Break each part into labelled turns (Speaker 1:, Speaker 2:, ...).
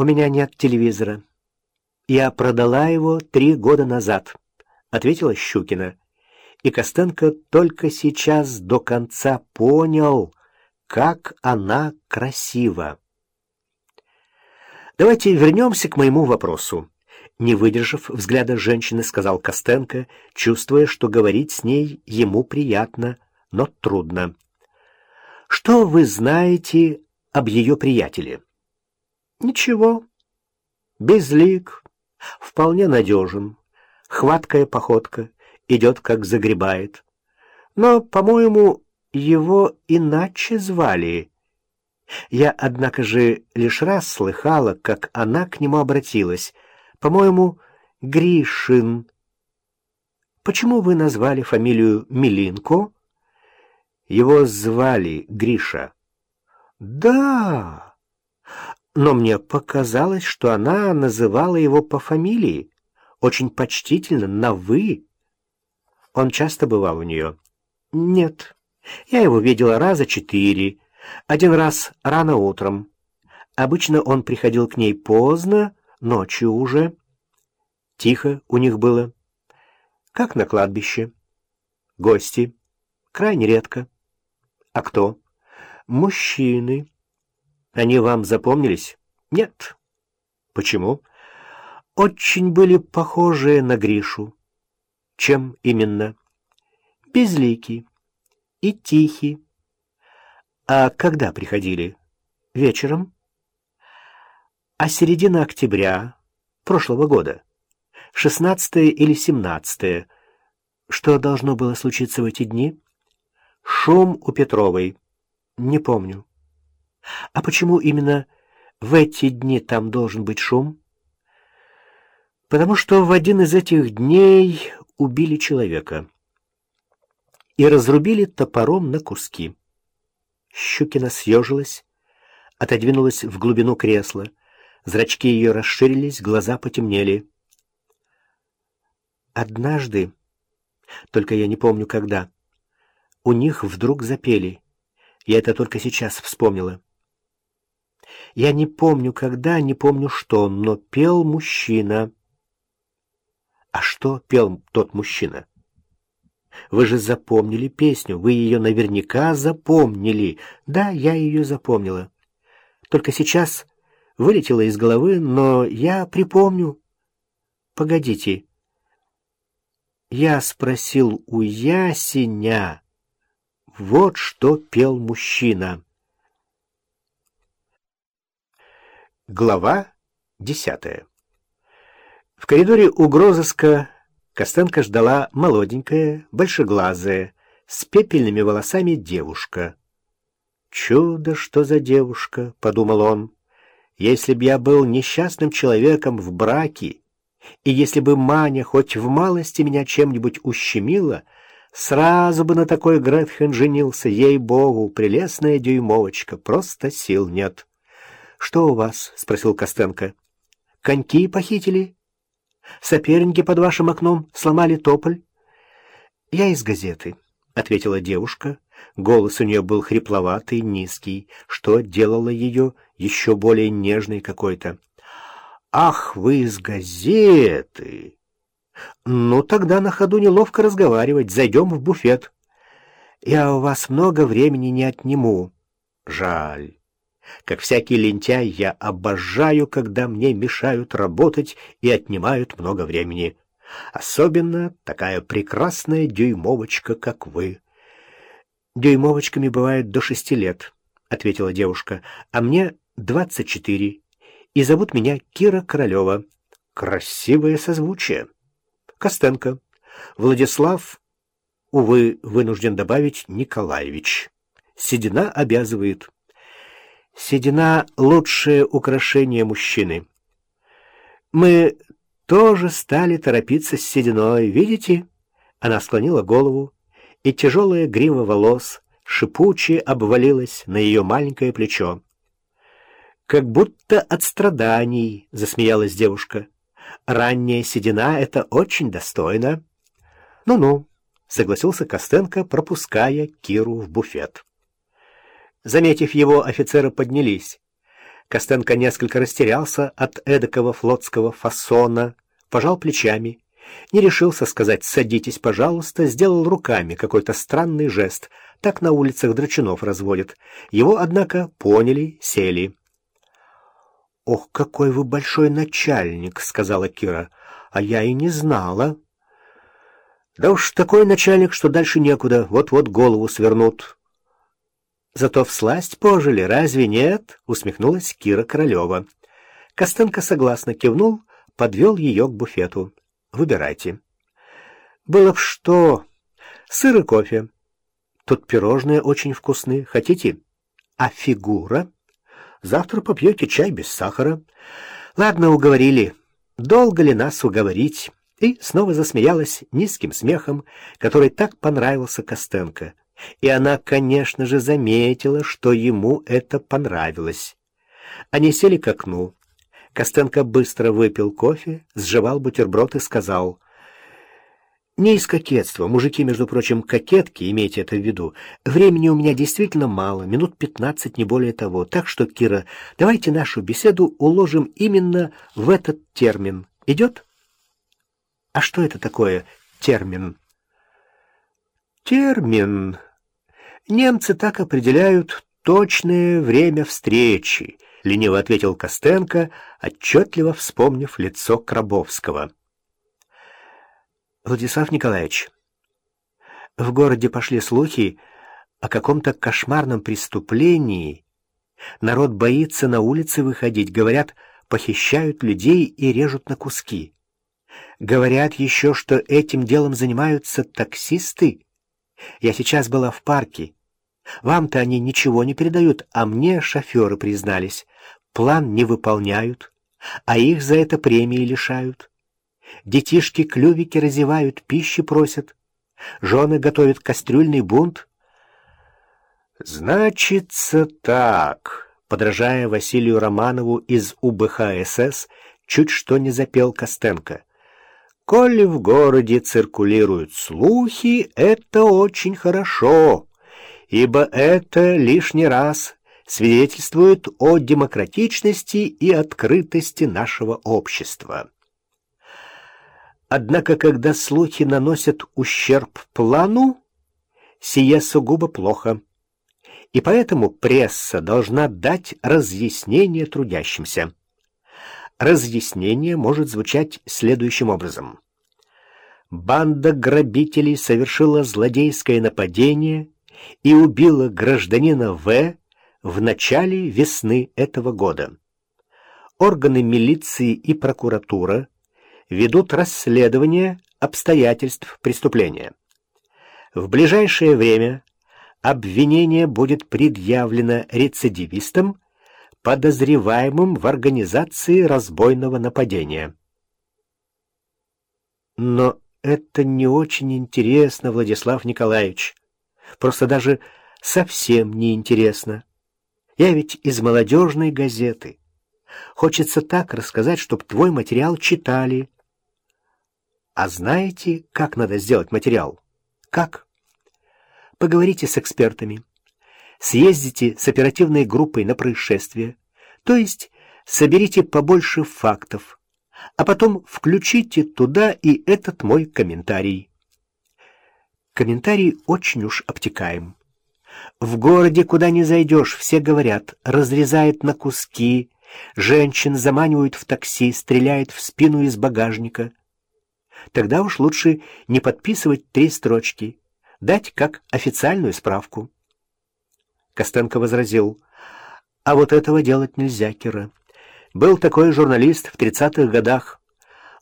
Speaker 1: «У меня нет телевизора. Я продала его три года назад», — ответила Щукина. И Костенко только сейчас до конца понял, как она красива. Давайте вернемся к моему вопросу. Не выдержав взгляда женщины, сказал Костенко, чувствуя, что говорить с ней ему приятно, но трудно. «Что вы знаете об ее приятеле?» «Ничего. Безлик, вполне надежен, хваткая походка, идет как загребает. Но, по-моему, его иначе звали. Я, однако же, лишь раз слыхала, как она к нему обратилась. По-моему, Гришин. Почему вы назвали фамилию Милинко? Его звали Гриша. Да, но мне показалось, что она называла его по фамилии, очень почтительно, на «вы». Он часто бывал у нее? Нет, я его видела раза четыре, один раз рано утром. Обычно он приходил к ней поздно, ночью уже. Тихо у них было, как на кладбище. Гости. Крайне редко. А кто? Мужчины. Они вам запомнились? Нет. Почему? Очень были похожие на Гришу. Чем именно? Безликий и тихий. А когда приходили? Вечером? А середина октября прошлого года? Шестнадцатое или семнадцатое? Что должно было случиться в эти дни? Шум у Петровой. Не помню. А почему именно в эти дни там должен быть шум? Потому что в один из этих дней убили человека и разрубили топором на куски. Щукина съежилась, отодвинулась в глубину кресла. Зрачки ее расширились, глаза потемнели. Однажды, только я не помню когда, у них вдруг запели. Я это только сейчас вспомнила. Я не помню когда, не помню что, но пел мужчина. А что пел тот мужчина? Вы же запомнили песню, вы ее наверняка запомнили. Да, я ее запомнила. Только сейчас вылетела из головы, но я припомню. Погодите. Я спросил у ясеня. Вот что пел мужчина. Глава десятая. В коридоре у грозыска Костенко ждала молоденькая, большеглазая, с пепельными волосами девушка. «Чудо, что за девушка!» — подумал он. «Если б я был несчастным человеком в браке, и если бы Маня хоть в малости меня чем-нибудь ущемила, сразу бы на такой Гретхен женился, ей-богу, прелестная дюймовочка, просто сил нет». «Что у вас?» — спросил Костенко. «Коньки похитили?» Соперники под вашим окном сломали тополь. Я из газеты, ответила девушка. Голос у нее был хрипловатый, низкий, что делало ее еще более нежной какой-то. «Ах, вы из газеты!» «Ну, тогда на ходу неловко разговаривать. Зайдем в буфет». «Я у вас много времени не отниму». «Жаль. Как всякий лентяй, я обожаю, когда мне мешают работать и отнимают много времени. Особенно такая прекрасная дюймовочка, как вы. Дюймовочками бывает до шести лет, — ответила девушка, — а мне двадцать четыре, и зовут меня Кира Королева. Красивое созвучие. Костенко. Владислав, увы, вынужден добавить Николаевич. Седина обязывает. Седина — лучшее украшение мужчины. Мы тоже стали торопиться с сединой, видите? Она склонила голову, и тяжелая грива волос шипуче обвалилась на ее маленькое плечо. «Как будто от страданий», — засмеялась девушка. «Ранняя седина — это очень достойно». «Ну-ну», — согласился Костенко, пропуская Киру в буфет. Заметив его, офицеры поднялись. Костенко несколько растерялся от эдакого флотского фасона, пожал плечами, не решился сказать «садитесь, пожалуйста», сделал руками какой-то странный жест. Так на улицах драчунов разводят. Его, однако, поняли, сели. «Ох, какой вы большой начальник!» — сказала Кира. «А я и не знала». «Да уж такой начальник, что дальше некуда, вот-вот голову свернут». Зато всласть пожили, разве нет? усмехнулась Кира Королева. Костенко согласно кивнул, подвел ее к буфету. Выбирайте. Было в что? Сыр и кофе. Тут пирожные очень вкусные. Хотите? А фигура? Завтра попьете чай без сахара. Ладно, уговорили. Долго ли нас уговорить? И снова засмеялась низким смехом, который так понравился Костенко. И она, конечно же, заметила, что ему это понравилось. Они сели к окну. Костенко быстро выпил кофе, сживал бутерброд и сказал... Не из кокетства. Мужики, между прочим, кокетки, имейте это в виду. Времени у меня действительно мало, минут пятнадцать, не более того. Так что, Кира, давайте нашу беседу уложим именно в этот термин. Идет? А что это такое термин? Термин, Немцы так определяют точное время встречи, лениво ответил Костенко, отчетливо вспомнив лицо Крабовского. Владислав Николаевич, в городе пошли слухи о каком-то кошмарном преступлении. Народ боится на улицы выходить, говорят, похищают людей и режут на куски. Говорят еще, что этим делом занимаются таксисты. Я сейчас была в парке. Вам-то они ничего не передают, а мне шоферы признались. План не выполняют, а их за это премии лишают. Детишки клювики разевают, пищи просят. Жены готовят кастрюльный бунт. «Значится так», — подражая Василию Романову из УБХ-СС, чуть что не запел Костенко. «Коли в городе циркулируют слухи, это очень хорошо» ибо это лишний раз свидетельствует о демократичности и открытости нашего общества. Однако, когда слухи наносят ущерб плану, сие сугубо плохо, и поэтому пресса должна дать разъяснение трудящимся. Разъяснение может звучать следующим образом. Банда грабителей совершила злодейское нападение и убила гражданина В. в начале весны этого года. Органы милиции и прокуратура ведут расследование обстоятельств преступления. В ближайшее время обвинение будет предъявлено рецидивистам, подозреваемым в организации разбойного нападения. Но это не очень интересно, Владислав Николаевич. Просто даже совсем неинтересно. Я ведь из молодежной газеты. Хочется так рассказать, чтобы твой материал читали. А знаете, как надо сделать материал? Как? Поговорите с экспертами. Съездите с оперативной группой на происшествие. То есть соберите побольше фактов, а потом включите туда и этот мой комментарий. Комментарий очень уж обтекаем. В городе, куда ни зайдешь, все говорят, разрезает на куски, женщин заманивают в такси, стреляет в спину из багажника. Тогда уж лучше не подписывать три строчки, дать как официальную справку. Костенко возразил, а вот этого делать нельзя, Кира. Был такой журналист в тридцатых годах.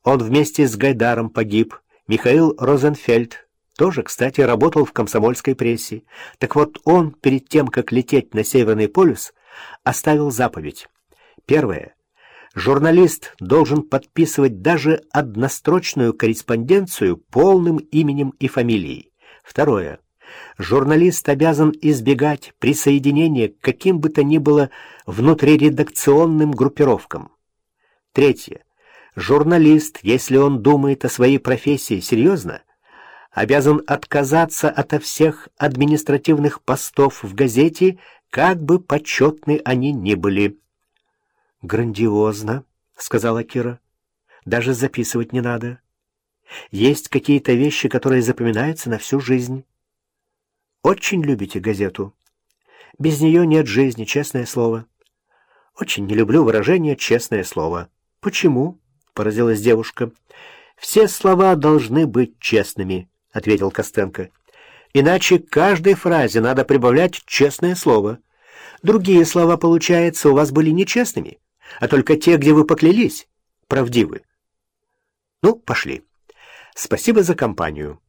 Speaker 1: Он вместе с Гайдаром погиб, Михаил Розенфельд, тоже, кстати, работал в комсомольской прессе. Так вот, он перед тем, как лететь на Северный полюс, оставил заповедь. Первое. Журналист должен подписывать даже однострочную корреспонденцию полным именем и фамилией. Второе. Журналист обязан избегать присоединения к каким бы то ни было внутриредакционным группировкам. Третье. Журналист, если он думает о своей профессии серьезно, обязан отказаться ото всех административных постов в газете, как бы почетны они ни были. «Грандиозно», — сказала Кира. «Даже записывать не надо. Есть какие-то вещи, которые запоминаются на всю жизнь. Очень любите газету. Без нее нет жизни, честное слово. Очень не люблю выражение «честное слово». Почему? — поразилась девушка. «Все слова должны быть честными», — ответил Костенко. «Иначе к каждой фразе надо прибавлять честное слово. Другие слова, получается, у вас были нечестными, а только те, где вы поклялись, правдивы. Ну, пошли. Спасибо за компанию».